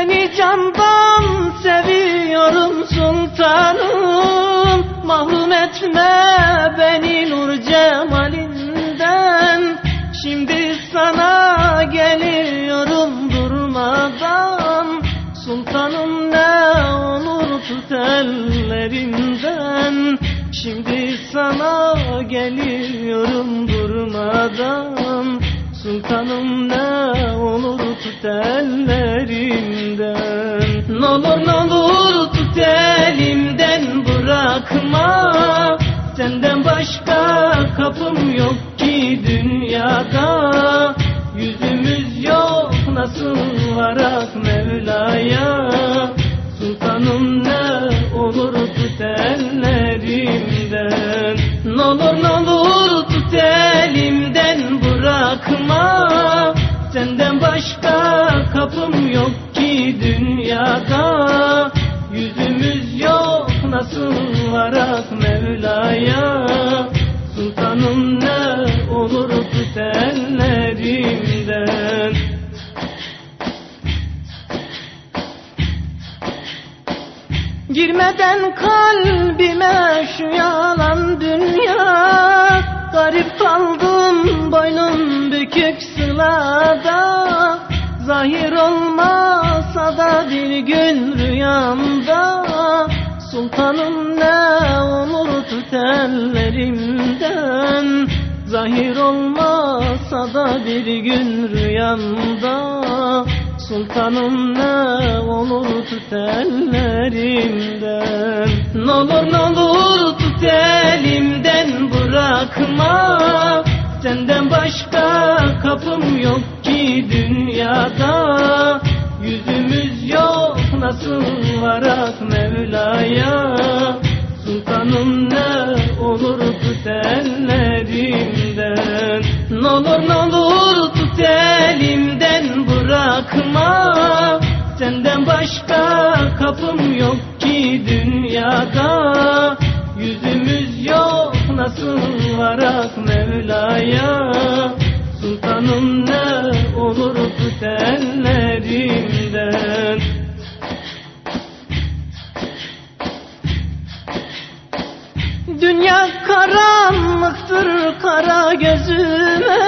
Seni candan seviyorum sultanım. Mahrum etme beni nur cemalinden. Şimdi sana geliyorum durmadan. Sultanım ne olur tut ellerinden. Şimdi sana geliyorum durmadan Sultanım ne olur tut ellerinden. Ne olur ne olur tut elimden bırakma. Senden başka kapım yok ki dünyada. Yüzümüz yok nasıl varak Mevla'ya? Sultanım ne olur tut ellerimden Ne olur ne olur bırakma Senden başka kapım yok ki dünyada. Yüzümüz yok nasıl varak Mevla'ya? Sultanım ne olur tut ellerimden Girmeden kalbime şu yalan dünya. Garip kaldım boynum bükük sılada Zahir olmasa da bir gün rüyamda. Sultanım ne olur tut ellerimden Zahir olmasa da bir gün rüyamda. Sultanım ne olur tut ellerimden Ne olur ne olur tut elimden bırakma Senden başka kapım yok ki dünyada. Yüzümüz yok nasıl varak Mevla'ya? Sultanım ne olur tut ellerimden Ne olur ne olur tut elimden bırakma. Senden başka kapım yok ki dünyada. Yüzümüz yok nasıl varak Mevla'ya. Sultanım ne olur tut ellerimden Dünya karanlıktır kara gözüme.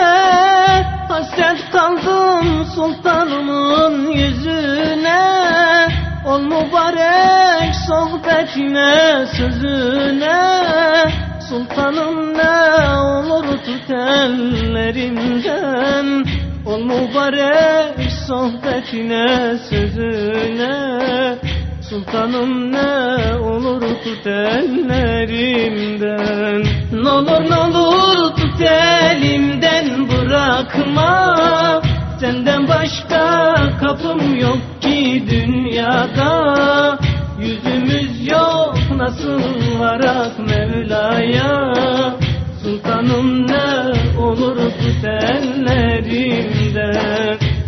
Hasret kaldım sultanımın yüzüne. Ol mübarek sohbetine sözüne Sultanım ne olur tut ellerinden. Ol mübarek sohbetine sözüne. Sultanım ne olur tut ellerimden Ne olur ne olur tut elimden bırakma. Senden başka kapım yok ki dünyada. Yüzümüz yok nasıl varak Mevla'ya Sultanım ne olur tut ellerimden.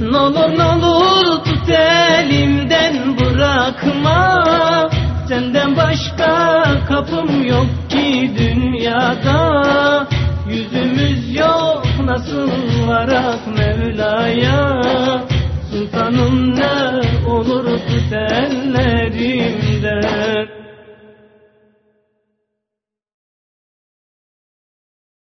Ne olur ne olur tut elimden bırakma. Senden başka kapım yok ki dünyada. Yüzümüz yok nasıl varak Mevla'ya? Sultanım ne olur tut ellerimden